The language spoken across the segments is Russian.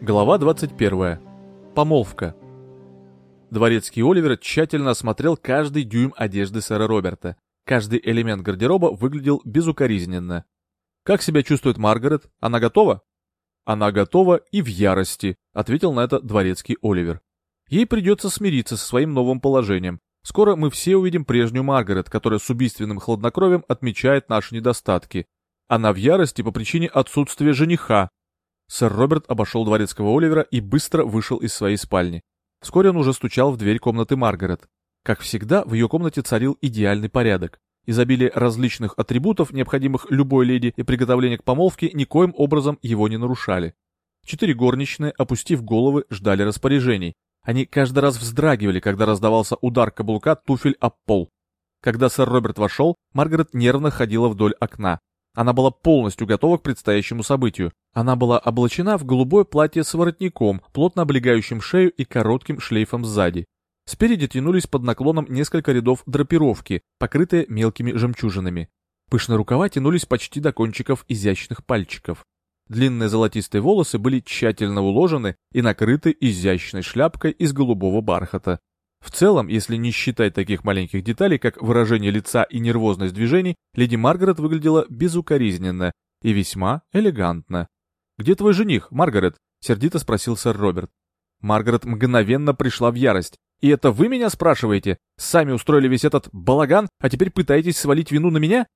Глава 21. Помолвка. Дворецкий Оливер тщательно осмотрел каждый дюйм одежды сэра Роберта. Каждый элемент гардероба выглядел безукоризненно. «Как себя чувствует Маргарет? Она готова?» «Она готова и в ярости», — ответил на это дворецкий Оливер. «Ей придется смириться со своим новым положением. Скоро мы все увидим прежнюю Маргарет, которая с убийственным хладнокровием отмечает наши недостатки. Она в ярости по причине отсутствия жениха, Сэр Роберт обошел дворецкого Оливера и быстро вышел из своей спальни. Вскоре он уже стучал в дверь комнаты Маргарет. Как всегда, в ее комнате царил идеальный порядок. Изобилие различных атрибутов, необходимых любой леди и приготовление к помолвке, никоим образом его не нарушали. Четыре горничные, опустив головы, ждали распоряжений. Они каждый раз вздрагивали, когда раздавался удар каблука туфель об пол. Когда сэр Роберт вошел, Маргарет нервно ходила вдоль окна. Она была полностью готова к предстоящему событию. Она была облачена в голубое платье с воротником, плотно облегающим шею и коротким шлейфом сзади. Спереди тянулись под наклоном несколько рядов драпировки, покрытые мелкими жемчужинами. Пышные рукава тянулись почти до кончиков изящных пальчиков. Длинные золотистые волосы были тщательно уложены и накрыты изящной шляпкой из голубого бархата. В целом, если не считать таких маленьких деталей, как выражение лица и нервозность движений, леди Маргарет выглядела безукоризненно и весьма элегантно. «Где твой жених, Маргарет?» — сердито спросил сэр Роберт. Маргарет мгновенно пришла в ярость. «И это вы меня спрашиваете? Сами устроили весь этот балаган, а теперь пытаетесь свалить вину на меня?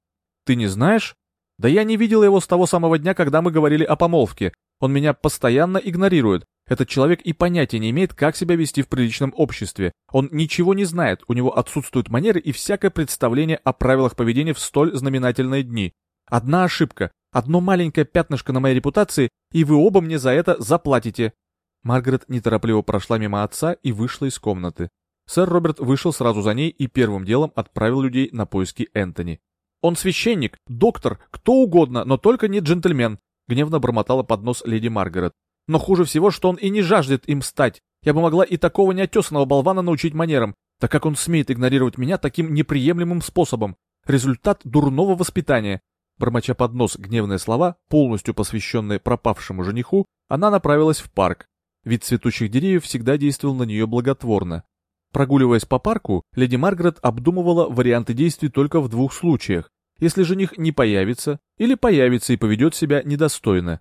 Ты не знаешь? Да я не видела его с того самого дня, когда мы говорили о помолвке. Он меня постоянно игнорирует. Этот человек и понятия не имеет, как себя вести в приличном обществе. Он ничего не знает, у него отсутствуют манеры и всякое представление о правилах поведения в столь знаменательные дни. Одна ошибка, одно маленькое пятнышко на моей репутации, и вы оба мне за это заплатите. Маргарет неторопливо прошла мимо отца и вышла из комнаты. Сэр Роберт вышел сразу за ней и первым делом отправил людей на поиски Энтони. «Он священник, доктор, кто угодно, но только не джентльмен», — гневно бормотала под нос леди Маргарет. Но хуже всего, что он и не жаждет им стать. Я бы могла и такого неотесанного болвана научить манерам, так как он смеет игнорировать меня таким неприемлемым способом. Результат дурного воспитания. Бормоча под нос гневные слова, полностью посвященные пропавшему жениху, она направилась в парк. Вид цветущих деревьев всегда действовал на нее благотворно. Прогуливаясь по парку, леди Маргарет обдумывала варианты действий только в двух случаях. Если жених не появится, или появится и поведет себя недостойно.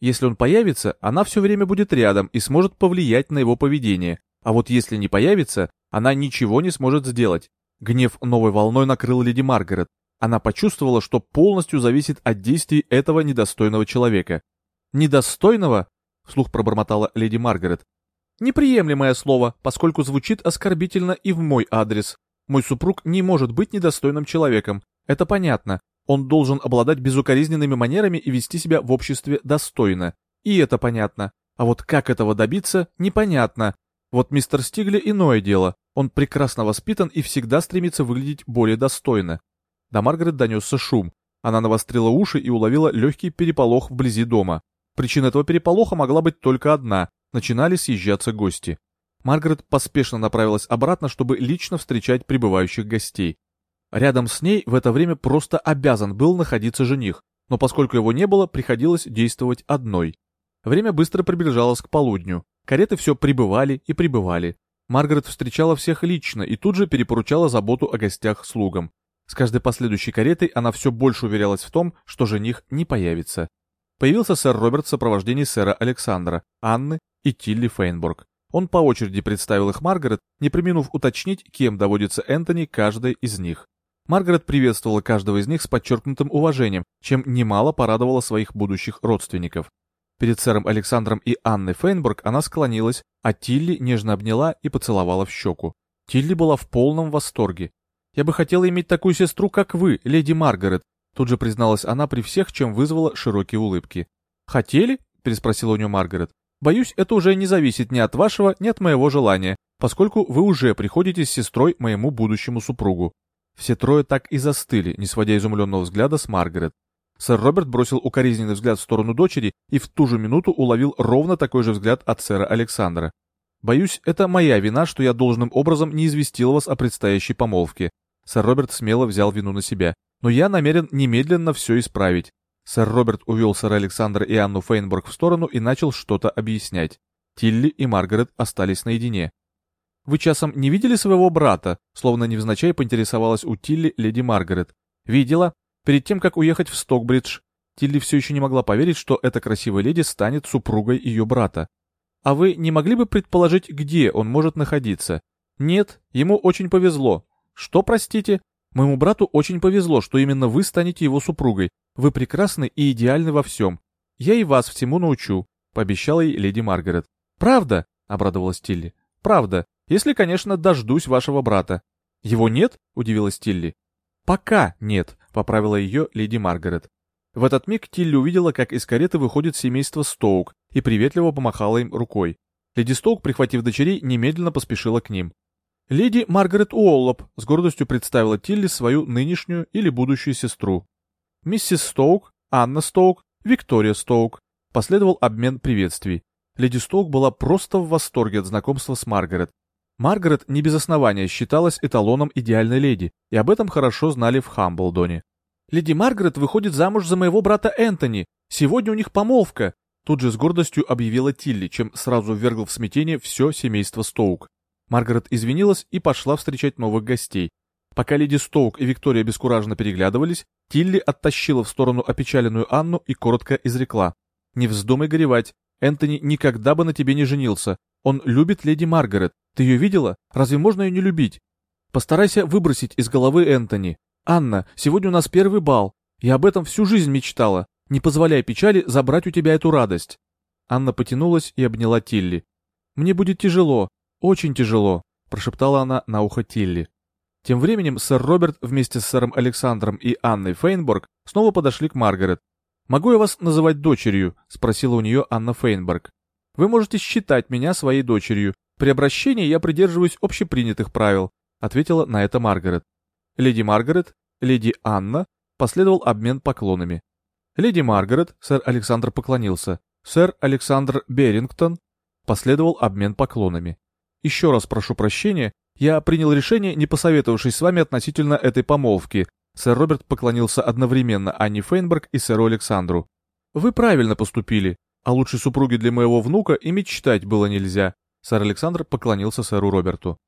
Если он появится, она все время будет рядом и сможет повлиять на его поведение. А вот если не появится, она ничего не сможет сделать. Гнев новой волной накрыл леди Маргарет. Она почувствовала, что полностью зависит от действий этого недостойного человека. «Недостойного?» — вслух пробормотала леди Маргарет. «Неприемлемое слово, поскольку звучит оскорбительно и в мой адрес. Мой супруг не может быть недостойным человеком. Это понятно. Он должен обладать безукоризненными манерами и вести себя в обществе достойно. И это понятно. А вот как этого добиться, непонятно. Вот мистер Стигли иное дело. Он прекрасно воспитан и всегда стремится выглядеть более достойно. До Маргарет донесся шум. Она навострила уши и уловила легкий переполох вблизи дома. Причина этого переполоха могла быть только одна. Начинали съезжаться гости. Маргарет поспешно направилась обратно, чтобы лично встречать прибывающих гостей. Рядом с ней в это время просто обязан был находиться жених, но поскольку его не было, приходилось действовать одной. Время быстро приближалось к полудню. Кареты все прибывали и прибывали. Маргарет встречала всех лично и тут же перепоручала заботу о гостях слугам. С каждой последующей каретой она все больше уверялась в том, что жених не появится. Появился сэр Роберт в сопровождении сэра Александра, Анны и Тилли Фейнбург. Он по очереди представил их Маргарет, не применув уточнить, кем доводится Энтони каждой из них. Маргарет приветствовала каждого из них с подчеркнутым уважением, чем немало порадовала своих будущих родственников. Перед сэром Александром и Анной Фейнбург она склонилась, а Тилли нежно обняла и поцеловала в щеку. Тилли была в полном восторге. «Я бы хотела иметь такую сестру, как вы, леди Маргарет», тут же призналась она при всех, чем вызвала широкие улыбки. «Хотели?» — переспросила у нее Маргарет. «Боюсь, это уже не зависит ни от вашего, ни от моего желания, поскольку вы уже приходите с сестрой моему будущему супругу. Все трое так и застыли, не сводя изумленного взгляда с Маргарет. Сэр Роберт бросил укоризненный взгляд в сторону дочери и в ту же минуту уловил ровно такой же взгляд от сэра Александра. «Боюсь, это моя вина, что я должным образом не известил вас о предстоящей помолвке». Сэр Роберт смело взял вину на себя. но я намерен немедленно все исправить. Сэр Роберт увел сэра Александра и Анну Фейнборг в сторону и начал что-то объяснять. Тилли и Маргарет остались наедине. «Вы часом не видели своего брата?» Словно невзначай поинтересовалась у Тилли леди Маргарет. «Видела. Перед тем, как уехать в Стокбридж. Тилли все еще не могла поверить, что эта красивая леди станет супругой ее брата. «А вы не могли бы предположить, где он может находиться?» «Нет, ему очень повезло». «Что, простите?» «Моему брату очень повезло, что именно вы станете его супругой. Вы прекрасны и идеальны во всем. Я и вас всему научу», — пообещала ей леди Маргарет. «Правда?» — обрадовалась Тилли. «Правда, если, конечно, дождусь вашего брата». «Его нет?» — удивилась Тилли. «Пока нет», — поправила ее леди Маргарет. В этот миг Тилли увидела, как из кареты выходит семейство Стоук и приветливо помахала им рукой. Леди Стоук, прихватив дочерей, немедленно поспешила к ним. Леди Маргарет Уоллоп с гордостью представила Тилли свою нынешнюю или будущую сестру. Миссис Стоук, Анна Стоук, Виктория Стоук. Последовал обмен приветствий. Леди Стоук была просто в восторге от знакомства с Маргарет. Маргарет не без основания считалась эталоном идеальной леди, и об этом хорошо знали в Хамблдоне. Леди Маргарет выходит замуж за моего брата Энтони. Сегодня у них помолвка. Тут же с гордостью объявила Тилли, чем сразу ввергл в смятение все семейство Стоук. Маргарет извинилась и пошла встречать новых гостей. Пока леди Стоук и Виктория бескуражно переглядывались, Тилли оттащила в сторону опечаленную Анну и коротко изрекла. «Не вздумай горевать. Энтони никогда бы на тебе не женился. Он любит леди Маргарет. Ты ее видела? Разве можно ее не любить? Постарайся выбросить из головы Энтони. «Анна, сегодня у нас первый бал. Я об этом всю жизнь мечтала. Не позволяй печали забрать у тебя эту радость». Анна потянулась и обняла Тилли. «Мне будет тяжело, очень тяжело», — прошептала она на ухо Тилли. Тем временем сэр Роберт вместе с сэром Александром и Анной Фейнборг снова подошли к Маргарет. «Могу я вас называть дочерью?» — спросила у нее Анна Фейнборг. «Вы можете считать меня своей дочерью. При обращении я придерживаюсь общепринятых правил», — ответила на это Маргарет. Леди Маргарет, леди Анна, последовал обмен поклонами. Леди Маргарет, сэр Александр поклонился. Сэр Александр Берингтон, последовал обмен поклонами. Еще раз прошу прощения, я принял решение, не посоветовавшись с вами относительно этой помолвки. Сэр Роберт поклонился одновременно Анне Фейнберг и сэру Александру. Вы правильно поступили, а лучшей супруги для моего внука и мечтать было нельзя. Сэр Александр поклонился сэру Роберту.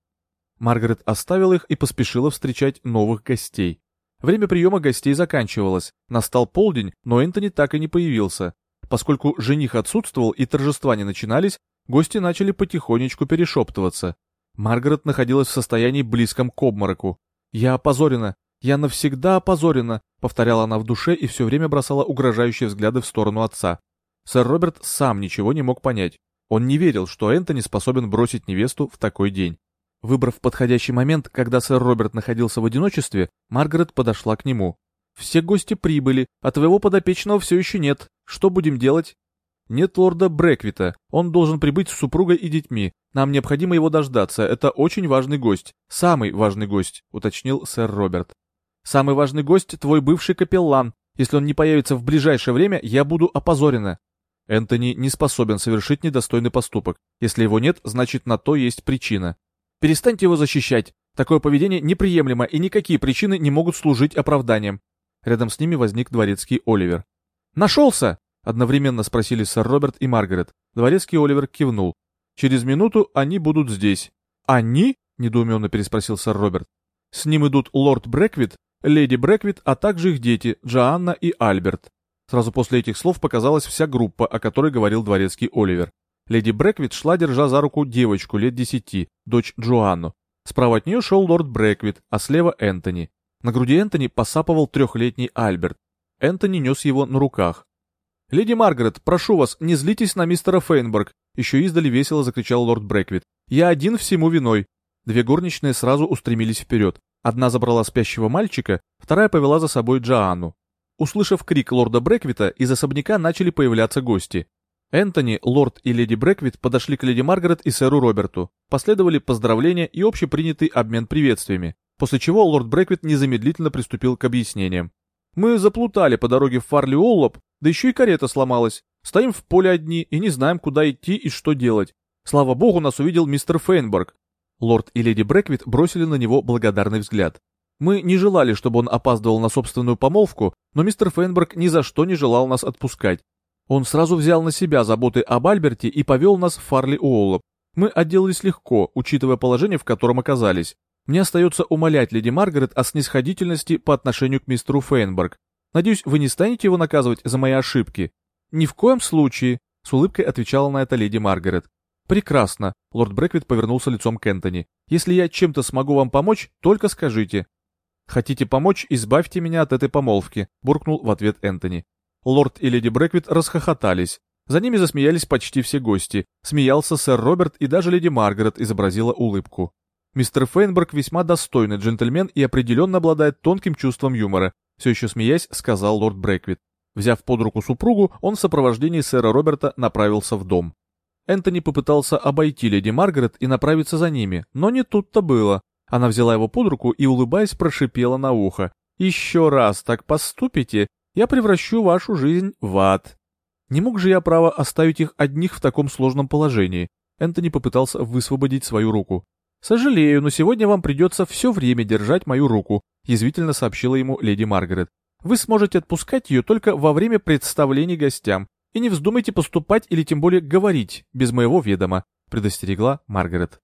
Маргарет оставила их и поспешила встречать новых гостей. Время приема гостей заканчивалось, настал полдень, но Энтони так и не появился. Поскольку жених отсутствовал и торжества не начинались, гости начали потихонечку перешептываться. Маргарет находилась в состоянии близком к обмороку. «Я опозорена! Я навсегда опозорена!» — повторяла она в душе и все время бросала угрожающие взгляды в сторону отца. Сэр Роберт сам ничего не мог понять. Он не верил, что Энтони способен бросить невесту в такой день. Выбрав подходящий момент, когда сэр Роберт находился в одиночестве, Маргарет подошла к нему. «Все гости прибыли, а твоего подопечного все еще нет. Что будем делать?» «Нет лорда Бреквита. Он должен прибыть с супругой и детьми. Нам необходимо его дождаться. Это очень важный гость. Самый важный гость», — уточнил сэр Роберт. «Самый важный гость — твой бывший капеллан. Если он не появится в ближайшее время, я буду опозорена». Энтони не способен совершить недостойный поступок. Если его нет, значит на то есть причина. Перестаньте его защищать. Такое поведение неприемлемо, и никакие причины не могут служить оправданием. Рядом с ними возник дворецкий Оливер. «Нашелся!» — одновременно спросили сэр Роберт и Маргарет. Дворецкий Оливер кивнул. «Через минуту они будут здесь». «Они?» — недоуменно переспросил сэр Роберт. «С ним идут лорд Брэквит, леди Брэквит, а также их дети, Джоанна и Альберт». Сразу после этих слов показалась вся группа, о которой говорил дворецкий Оливер. Леди Брэквит шла, держа за руку девочку лет десяти, дочь Джоанну. Справа от нее шел лорд Брэквит, а слева Энтони. На груди Энтони посапывал трехлетний Альберт. Энтони нес его на руках. «Леди Маргарет, прошу вас, не злитесь на мистера Фейнберг!» Еще издали весело закричал лорд Брэквит. «Я один всему виной!» Две горничные сразу устремились вперед. Одна забрала спящего мальчика, вторая повела за собой Джоанну. Услышав крик лорда Брэквита, из особняка начали появляться гости. Энтони, лорд и леди Брэквит подошли к леди Маргарет и сэру Роберту. Последовали поздравления и общепринятый обмен приветствиями, после чего лорд Брэквит незамедлительно приступил к объяснениям. «Мы заплутали по дороге в Фарли Оллоп, да еще и карета сломалась. Стоим в поле одни и не знаем, куда идти и что делать. Слава богу, нас увидел мистер Фейнберг». Лорд и леди Брэквит бросили на него благодарный взгляд. Мы не желали, чтобы он опаздывал на собственную помолвку, но мистер Фейнберг ни за что не желал нас отпускать. Он сразу взял на себя заботы об Альберте и повел нас в Фарли Уоллоп. Мы отделались легко, учитывая положение, в котором оказались. Мне остается умолять леди Маргарет о снисходительности по отношению к мистеру Фейнберг. Надеюсь, вы не станете его наказывать за мои ошибки? Ни в коем случае, с улыбкой отвечала на это леди Маргарет. Прекрасно, лорд Брэквит повернулся лицом к Энтони. Если я чем-то смогу вам помочь, только скажите. Хотите помочь, избавьте меня от этой помолвки, буркнул в ответ Энтони. Лорд и леди Брэквит расхохотались. За ними засмеялись почти все гости. Смеялся сэр Роберт и даже леди Маргарет изобразила улыбку. Мистер Фейнберг весьма достойный джентльмен и определенно обладает тонким чувством юмора, все еще смеясь, сказал лорд Брэквит. Взяв под руку супругу, он в сопровождении сэра Роберта направился в дом. Энтони попытался обойти леди Маргарет и направиться за ними, но не тут-то было. Она взяла его под руку и, улыбаясь, прошипела на ухо. «Еще раз так поступите, я превращу вашу жизнь в ад». Не мог же я право оставить их одних в таком сложном положении. Энтони попытался высвободить свою руку. «Сожалею, но сегодня вам придется все время держать мою руку», язвительно сообщила ему леди Маргарет. «Вы сможете отпускать ее только во время представлений гостям. И не вздумайте поступать или тем более говорить без моего ведома», предостерегла Маргарет.